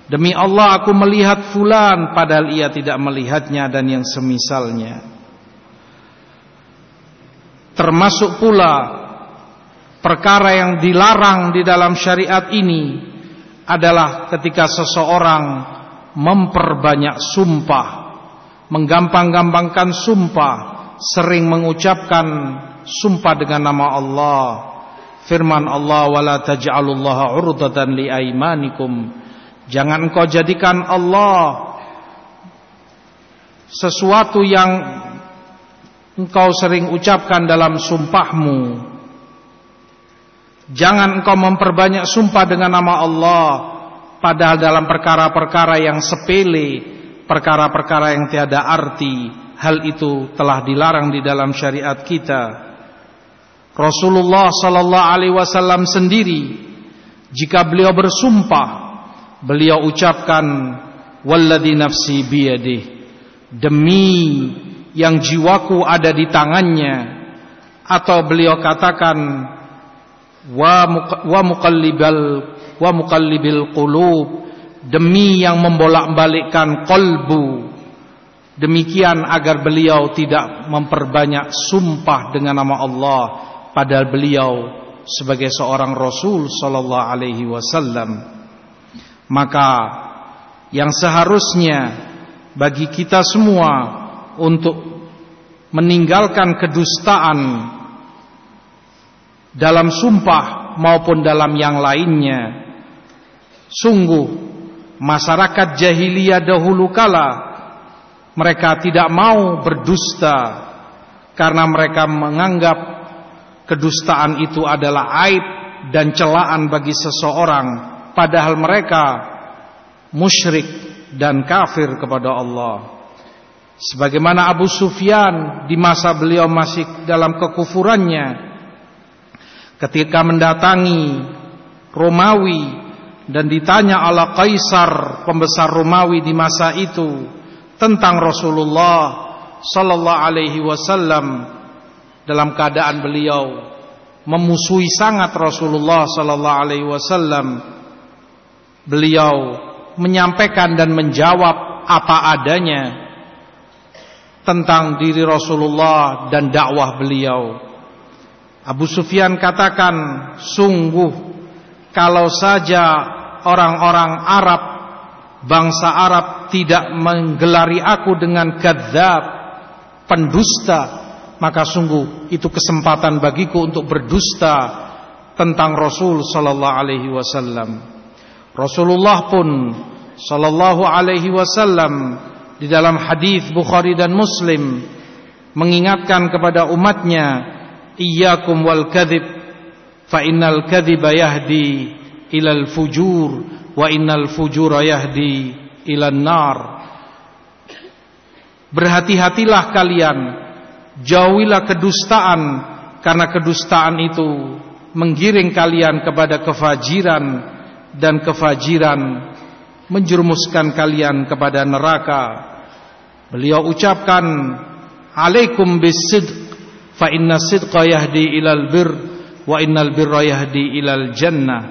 Demi Allah aku melihat fulan Padahal ia tidak melihatnya Dan yang semisalnya. Termasuk pula perkara yang dilarang di dalam syariat ini adalah ketika seseorang memperbanyak sumpah, menggampang-gampangkan sumpah, sering mengucapkan sumpah dengan nama Allah. Firman Allah wala taj'alullaha 'urdatan liaimanikum. Jangan engkau jadikan Allah sesuatu yang engkau sering ucapkan dalam sumpahmu Jangan engkau memperbanyak sumpah dengan nama Allah Padahal dalam perkara-perkara yang sepele Perkara-perkara yang tiada arti Hal itu telah dilarang di dalam syariat kita. Rasulullah sallallahu alaihi wasallam sendiri jika beliau bersumpah beliau ucapkan walladzi nafsi biyadih. Demi yang jiwaku ada di tangannya atau beliau katakan wa muqallibal wa muqallibil qulub demi yang membolak-balikkan kolbu demikian agar beliau tidak memperbanyak sumpah dengan nama Allah padahal beliau sebagai seorang rasul sallallahu alaihi wasallam. Maka yang seharusnya bagi kita semua untuk meninggalkan kedustaan dalam sumpah maupun dalam yang lainnya. Sungguh masyarakat jahiliyah dahulu kala mereka tidak mau berdusta karena mereka menganggap kedustaan itu adalah aib dan celaan bagi seseorang padahal mereka musyrik dan kafir kepada Allah. Sebagaimana Abu Sufyan di masa beliau masih dalam kekufurannya ketika mendatangi Romawi dan ditanya ala Kaisar pembesar Romawi di masa itu tentang Rasulullah sallallahu alaihi wasallam dalam keadaan beliau memusuhi sangat Rasulullah sallallahu alaihi wasallam beliau menyampaikan dan menjawab apa adanya tentang diri Rasulullah dan dakwah beliau. Abu Sufyan katakan, sungguh kalau saja orang-orang Arab, bangsa Arab tidak menggelari aku dengan kadzab, pendusta, maka sungguh itu kesempatan bagiku untuk berdusta tentang Rasul sallallahu alaihi wasallam. Rasulullah pun sallallahu alaihi wasallam di dalam hadis Bukhari dan Muslim mengingatkan kepada umatnya iyyakum wal kadhib fa innal kadhiba yahdi ilal fujur wa innal fujura yahdi ilan nar. Berhati-hatilah kalian jauhilah kedustaan karena kedustaan itu menggiring kalian kepada kefajiran dan kefajiran menjerumuskan kalian kepada neraka. Beliau ucapkan Alaikum bisidq Fa inna sidqa yahdi ilal bir Wa innal birra yahdi ilal jannah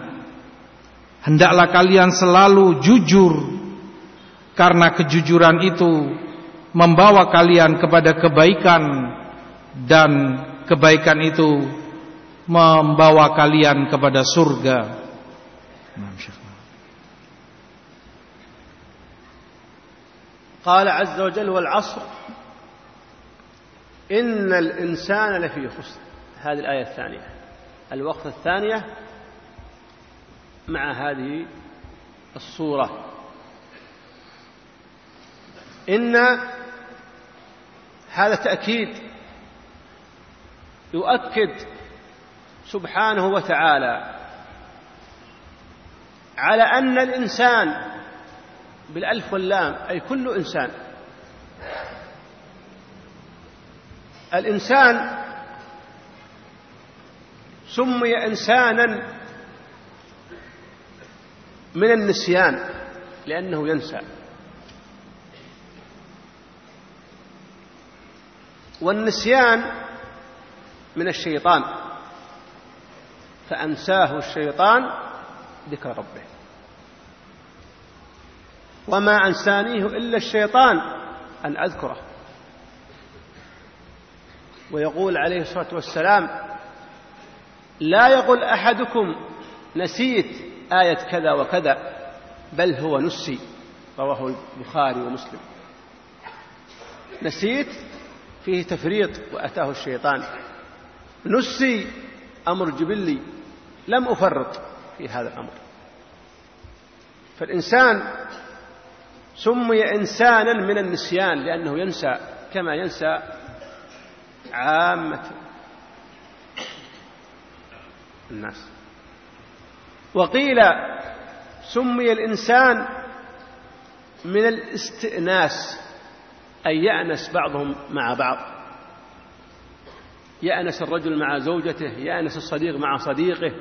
Hendaklah kalian selalu jujur Karena kejujuran itu Membawa kalian kepada kebaikan Dan kebaikan itu Membawa kalian kepada surga Nah, قال عز وجل والعصر إن الإنسان لفي خسر. هذه الآية الثانية. الوقفة الثانية مع هذه الصورة. إن هذا تأكيد يؤكد سبحانه وتعالى على أن الإنسان بالألف واللام أي كل إنسان الإنسان سمي إنسانا من النسيان لأنه ينسى. والنسيان من الشيطان فأنساه الشيطان ذكر ربه. وما أنسانيه إلا الشيطان أن أذكره. ويقول عليه الصلاة والسلام لا يقول أحدكم نسيت آية كذا وكذا بل هو نسي. رواه البخاري ومسلم. نسيت فيه تفريط وأتاه الشيطان. نسي أمر جبلي لم أفرط في هذا الأمر. فالإنسان سمي إنسانا من النسيان لأنه ينسى كما ينسى عامة. الناس. وقيل سمي الإنسان من الاستئناس أي يأنس بعضهم مع بعض. يأنس الرجل مع زوجته يأنس الصديق مع صديقه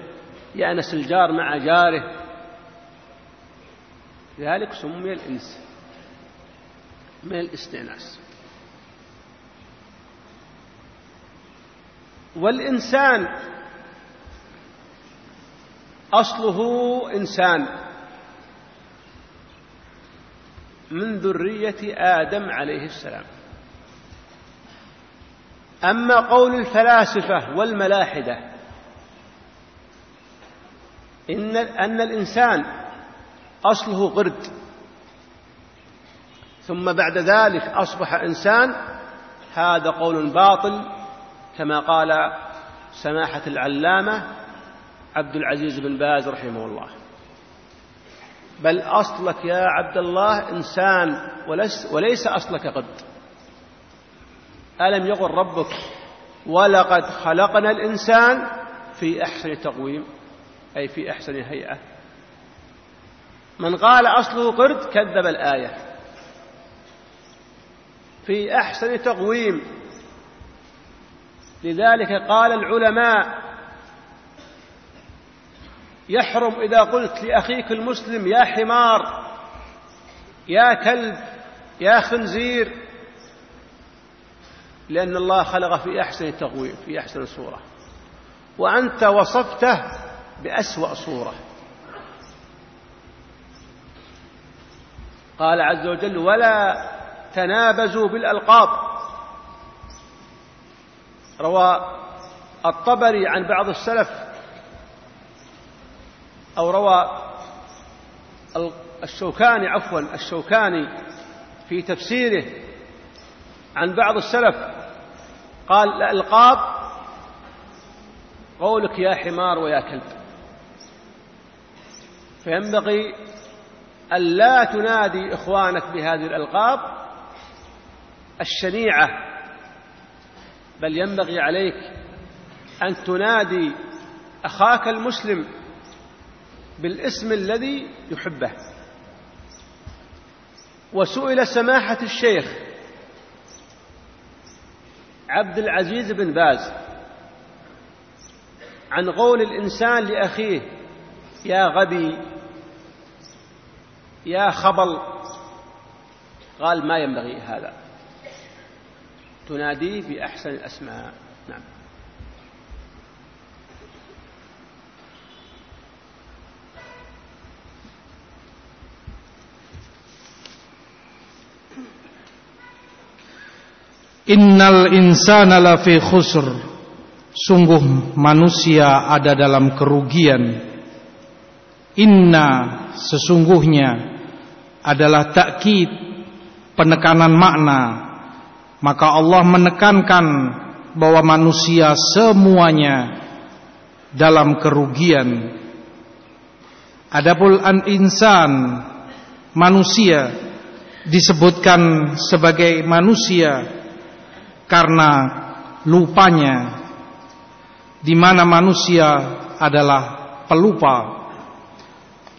يأنس الجار مع جاره. لذلك سمي الإنس من الاستئناس. والإنسان أصله إنسان. من ذرية آدم عليه السلام. أما قول الفلاسفة والملاحدة إن أن الإنسان أصله قرد. ثم بعد ذلك أصبح إنسان هذا قول باطل. كما قال سماحة العلامة عبد العزيز بن باز رحمه الله. بل أصلك يا عبد الله إنسان وليس أصلك قد. ألم يقل ربك ولقد خلقنا الإنسان في أحسن تقويم أي في أحسن هيئة. من قال أصله قرد كذب الآية. في أحسن تقويم لذلك قال العلماء يحرم إذا قلت لأخيك المسلم يا حمار يا كلب يا خنزير لأن الله خلق في أحسن تقويم في أحسن صورة وأنت وصفته بأسوأ صورة. قال عز وجل ولا تنابزوا بالألقاب. روى الطبري عن بعض السلف أو روى الشوكاني عفوا الشوكاني في تفسيره عن بعض السلف قال الألقاب قولك يا حمار ويا كلب. فينبغي ألا تنادي إخوانك بهذه الألقاب الشنيعة بل ينبغي عليك أن تنادي أخاك المسلم بالاسم الذي يحبه. وسئل سماحة الشيخ عبد العزيز بن باز عن قول الإنسان لأخيه يا غبي يا خبل. قال ما ينبغي هذا. تناديه بأحسن الأسماء نعم Innal insana lafi khusr Sungguh manusia ada dalam kerugian Inna sesungguhnya adalah takkid penekanan makna maka Allah menekankan bahwa manusia semuanya dalam kerugian. Adapun an insan manusia disebutkan sebagai manusia karena lupanya di mana manusia adalah pelupa.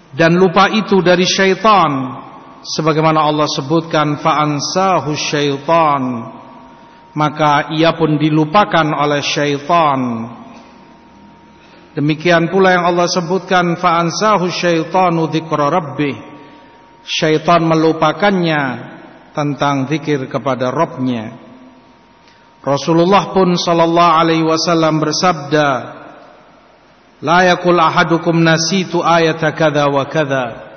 Dan lupa itu dari syaitan sebagaimana Allah sebutkan fa'ansahu syaitan maka ia pun dilupakan oleh syaitan demikian pula yang Allah sebutkan fa'ansahu syaitanu dzikra rabbih syaitan melupakannya tentang zikir kepada Rabbnya Rasulullah pun sallallahu alaihi wasallam bersabda, "La yakul ahadukum nasitu ayata kadza wa kadza."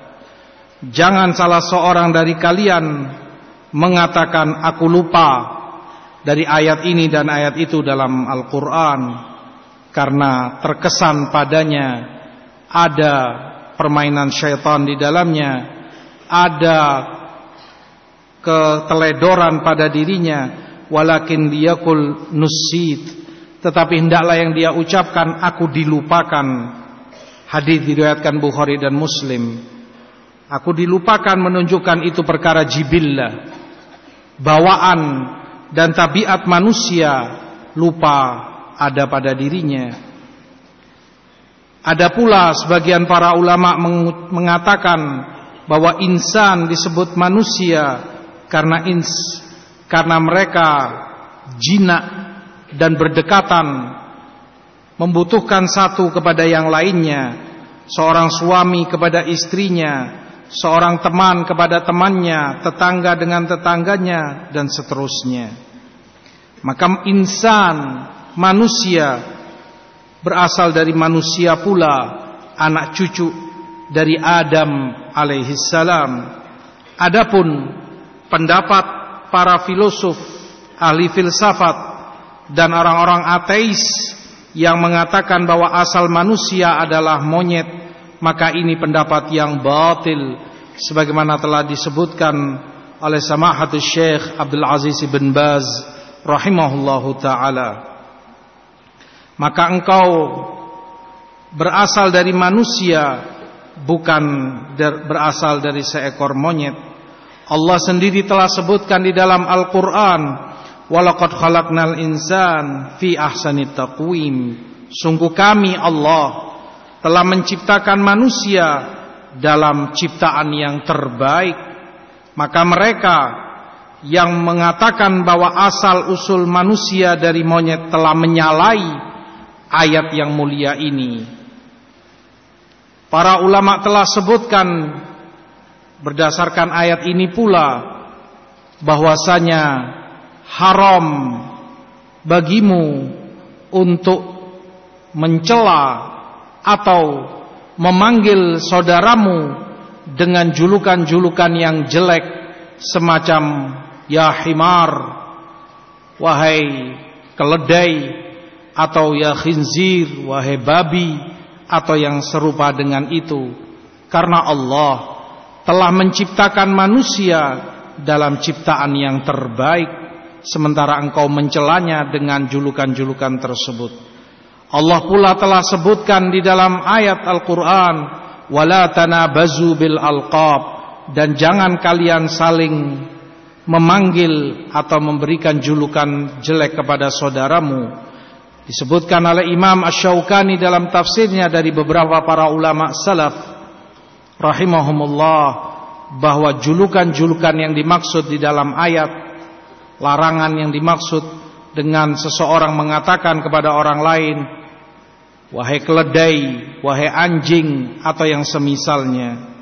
Jangan salah seorang dari kalian mengatakan aku lupa dari ayat ini dan ayat itu dalam Al-Qur'an. Karena terkesan padanya ada permainan syaitan di dalamnya, ada keteledoran pada dirinya walakin liyakul nusid tetapi hendaklah yang dia ucapkan aku dilupakan. Hadis diriwayatkan Bukhari dan Muslim aku dilupakan menunjukkan itu perkara jibillah bawaan dan tabiat manusia lupa ada pada dirinya. Ada pula sebagian para ulama mengatakan bahwa insan disebut manusia karena ins karena mereka jinak dan berdekatan membutuhkan satu kepada yang lainnya seorang suami kepada istrinya seorang teman kepada temannya tetangga dengan tetangganya dan seterusnya maka insan manusia berasal dari manusia pula anak cucu dari Adam alaihi salam. Adapun pendapat para filosof, ahli filsafat dan orang-orang ateis yang mengatakan bahwa asal manusia adalah monyet, maka ini pendapat yang batil sebagaimana telah disebutkan oleh Samahatul Syekh Abdul Aziz bin Baz rahimahullahu taala. Maka engkau berasal dari manusia bukan berasal dari seekor monyet. Allah sendiri telah sebutkan di dalam Al-Qur'an, "Walaqad khalaqnal insan fi ahsani taqwim." Sungguh kami Allah telah menciptakan manusia dalam ciptaan yang terbaik maka mereka yang mengatakan bahwa asal usul manusia dari monyet telah menyalai ayat yang mulia ini. Para ulama telah sebutkan berdasarkan ayat ini pula bahwasanya haram bagimu untuk mencela atau memanggil saudaramu dengan julukan-julukan yang jelek semacam ya himar wahai keledai atau ya khinzir wahai babi atau yang serupa dengan itu. Karena Allah telah menciptakan manusia dalam ciptaan yang terbaik sementara engkau mencelanya dengan julukan-julukan tersebut Allah pula telah sebutkan di dalam ayat Al-Qur'an wala tanabazu bil alqab dan jangan kalian saling memanggil atau memberikan julukan jelek kepada saudaramu. Disebutkan oleh Imam Asy-Syaukani dalam tafsirnya dari beberapa para ulama salaf rahimahumullah bahwa julukan-julukan yang dimaksud di dalam ayat larangan yang dimaksud dengan seseorang mengatakan kepada orang lain wahai keledai, wahai anjing atau yang semisalnya.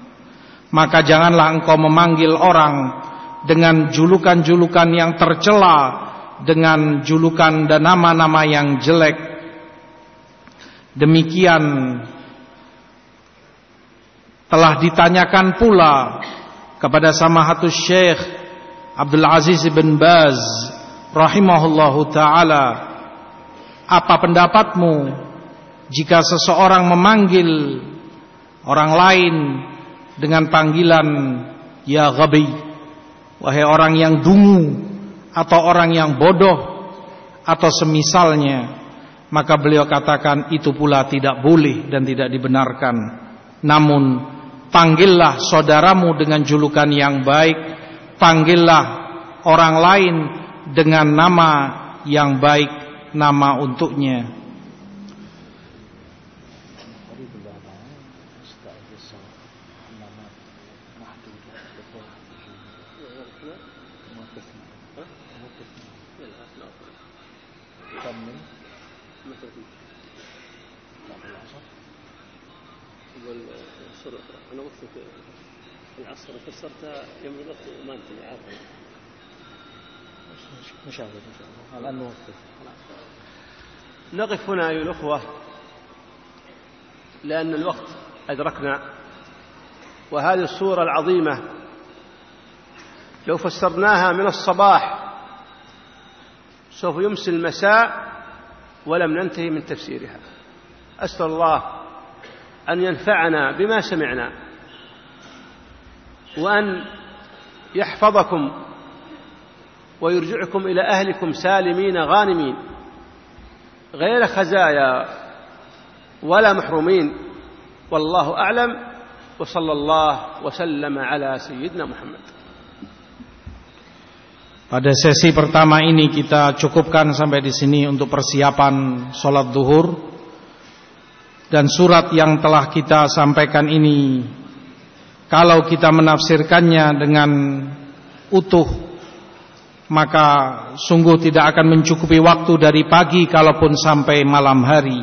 Maka janganlah engkau memanggil orang dengan julukan-julukan yang tercela, dengan julukan dan nama-nama yang jelek. Demikian telah ditanyakan pula kepada Samahatus Syekh Abdul Aziz bin Baz rahimahullahu taala apa pendapatmu jika seseorang memanggil orang lain dengan panggilan ya ghabi wahai orang yang dungu atau orang yang bodoh atau semisalnya maka beliau katakan itu pula tidak boleh dan tidak dibenarkan. Namun panggillah saudaramu dengan julukan yang baik panggillah orang lain dengan nama yang baik nama untuknya الان نوقف نقف هنا أيها الأخوة لأن الوقت أدركنا وهذه الصورة العظيمة لو فسرناها من الصباح سوف يمسي المساء ولم ننتهي من تفسيرها. أسأل الله أن ينفعنا بما سمعنا وأن يحفظكم ويرجعكم إلى أهلكم سالمين غانمين غير خزايا ولا محرومين والله أعلم وصلى الله وسلم على سيدنا محمد Pada sesi pertama ini kita cukupkan sampai di sini untuk persiapan sholat duhur dan surat yang telah kita sampaikan ini kalau kita menafsirkannya dengan utuh maka sungguh tidak akan mencukupi waktu dari pagi kalaupun sampai malam hari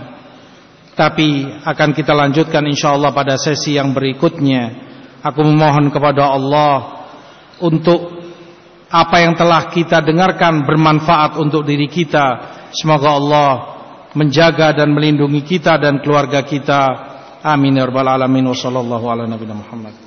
tapi akan kita lanjutkan insyaallah pada sesi yang berikutnya aku memohon kepada Allah untuk apa yang telah kita dengarkan bermanfaat untuk diri kita Semoga Allah menjaga dan melindungi kita dan keluarga kita. Amin ya rabbal ala nabiyina Muhammad.